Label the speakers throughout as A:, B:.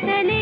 A: चले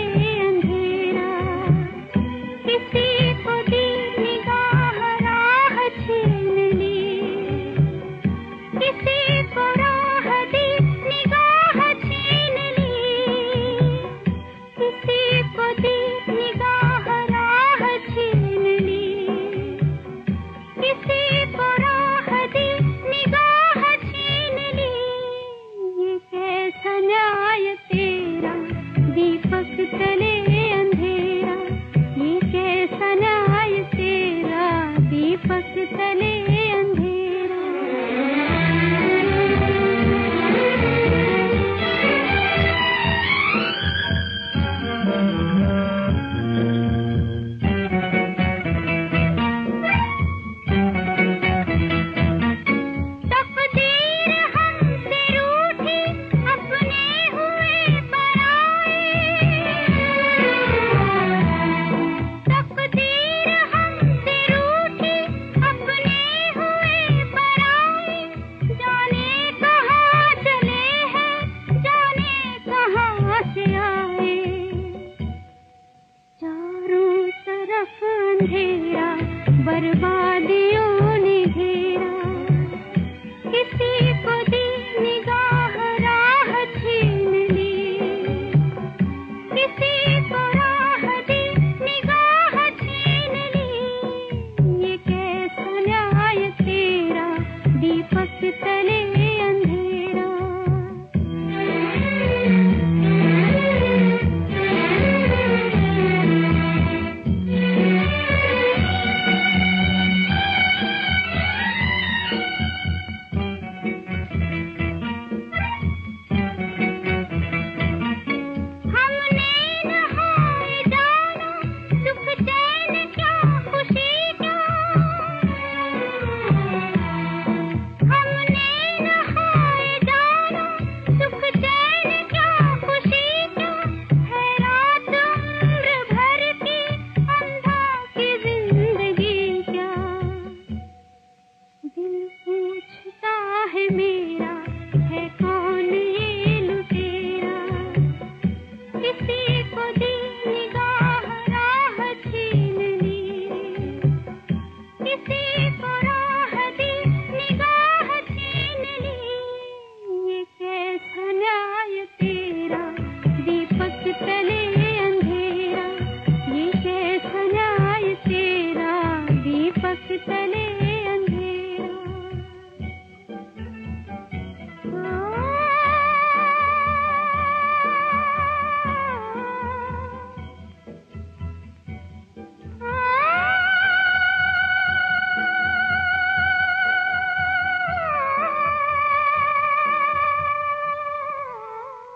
A: अंधेरा बर्बाद चले